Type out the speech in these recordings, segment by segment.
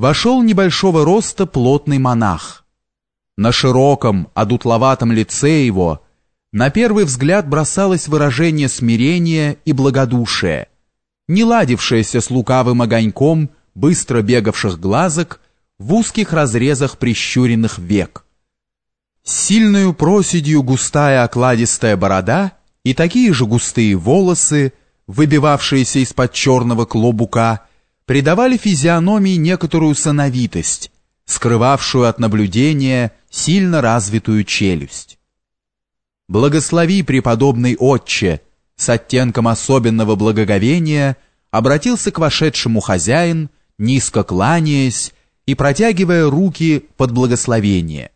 вошел небольшого роста плотный монах. На широком, одутловатом лице его на первый взгляд бросалось выражение смирения и благодушия, не ладившееся с лукавым огоньком быстро бегавших глазок в узких разрезах прищуренных век. Сильную проседью густая окладистая борода и такие же густые волосы, выбивавшиеся из-под черного клобука, придавали физиономии некоторую сановитость, скрывавшую от наблюдения сильно развитую челюсть. «Благослови, преподобный отче!» с оттенком особенного благоговения обратился к вошедшему хозяин, низко кланяясь и протягивая руки под благословение.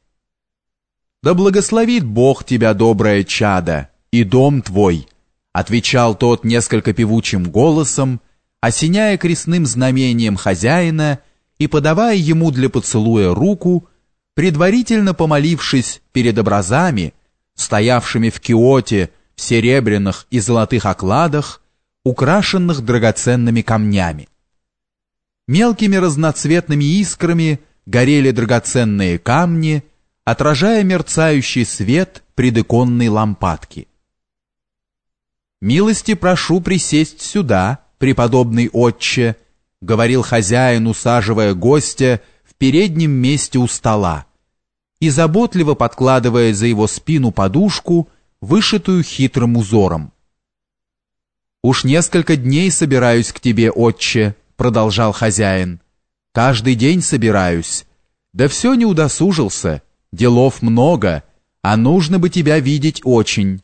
«Да благословит Бог тебя, доброе чадо, и дом твой!» отвечал тот несколько певучим голосом, осеняя крестным знамением хозяина и подавая ему для поцелуя руку, предварительно помолившись перед образами, стоявшими в киоте в серебряных и золотых окладах, украшенных драгоценными камнями. Мелкими разноцветными искрами горели драгоценные камни, отражая мерцающий свет предыконной лампадки. «Милости прошу присесть сюда», преподобный отче», — говорил хозяин, усаживая гостя в переднем месте у стола и заботливо подкладывая за его спину подушку, вышитую хитрым узором. «Уж несколько дней собираюсь к тебе, отче», — продолжал хозяин. «Каждый день собираюсь. Да все не удосужился, делов много, а нужно бы тебя видеть очень».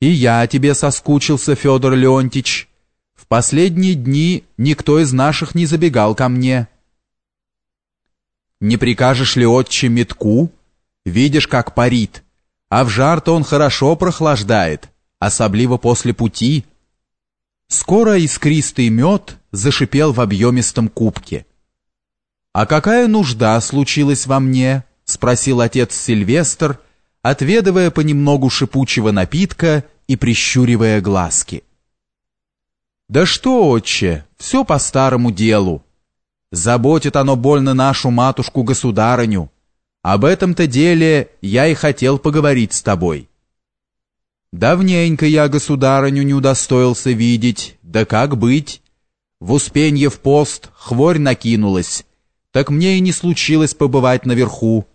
«И я тебе соскучился, Федор Леонтич», последние дни никто из наших не забегал ко мне. Не прикажешь ли отче метку? Видишь, как парит. А в жар-то он хорошо прохлаждает, особливо после пути. Скоро искристый мед зашипел в объемистом кубке. «А какая нужда случилась во мне?» — спросил отец Сильвестр, отведывая понемногу шипучего напитка и прищуривая глазки. «Да что, отче, все по старому делу. Заботит оно больно нашу матушку-государыню. Об этом-то деле я и хотел поговорить с тобой». «Давненько я государыню не удостоился видеть, да как быть? В Успенье в пост хворь накинулась, так мне и не случилось побывать наверху.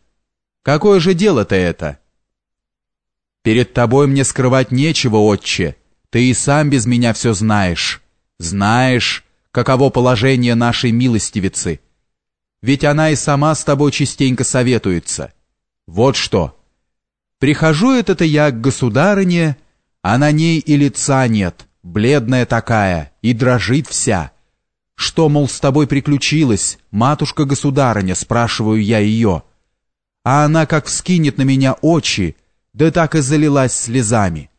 Какое же дело-то это?» «Перед тобой мне скрывать нечего, отче, ты и сам без меня все знаешь». Знаешь, каково положение нашей милостивицы. Ведь она и сама с тобой частенько советуется. Вот что. Прихожу это-то я к государыне, а на ней и лица нет, бледная такая, и дрожит вся. Что, мол, с тобой приключилось, матушка-государыня, спрашиваю я ее. А она как вскинет на меня очи, да так и залилась слезами.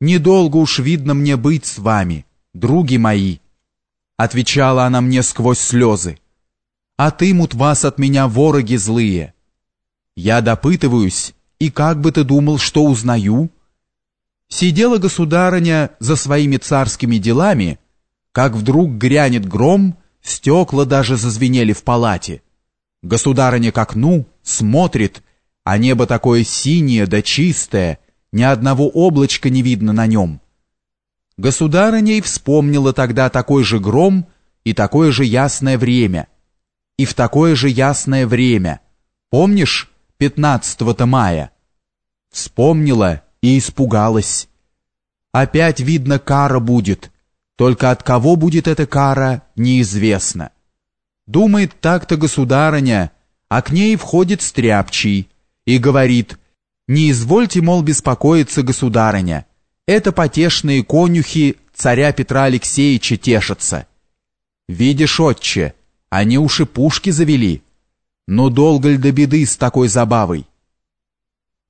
Недолго уж видно мне быть с вами, други мои!» Отвечала она мне сквозь слезы. «Отымут вас от меня вороги злые!» Я допытываюсь, и как бы ты думал, что узнаю? Сидела государыня за своими царскими делами, как вдруг грянет гром, стекла даже зазвенели в палате. Государыня к окну смотрит, а небо такое синее да чистое, ни одного облачка не видно на нем. Государыня и вспомнила тогда такой же гром и такое же ясное время. И в такое же ясное время. Помнишь, 15 мая? Вспомнила и испугалась. Опять, видно, кара будет. Только от кого будет эта кара, неизвестно. Думает так-то государыня, а к ней входит стряпчий и говорит, «Не извольте, мол, беспокоиться, государыня». Это потешные конюхи царя Петра Алексеевича тешатся. Видишь, отче, они уши пушки завели. Но долго ли до беды с такой забавой?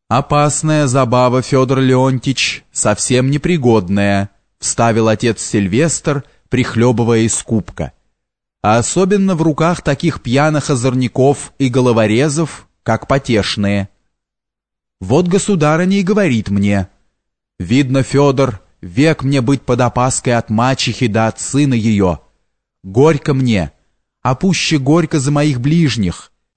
Опасная забава, Федор Леонтич, совсем непригодная, вставил отец Сильвестр, прихлебывая из кубка. А особенно в руках таких пьяных озорников и головорезов, как потешные. Вот государыня и говорит мне — Видно, Федор, век мне быть под опаской от мачехи да от сына ее. Горько мне, а пуще горько за моих ближних,